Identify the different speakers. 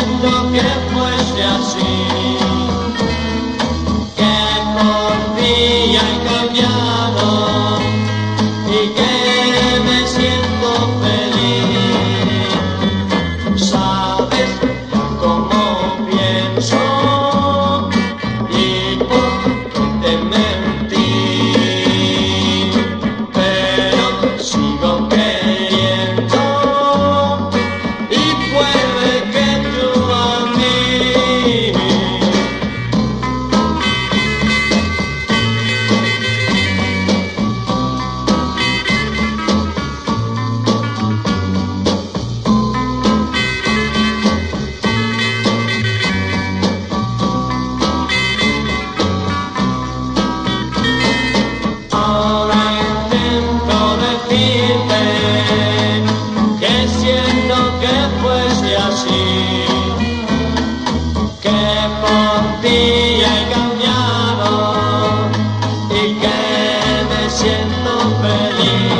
Speaker 1: siento que fuese así. quiero decirte que siento que fuese así, que por ti he cambiado y que me siento feliz.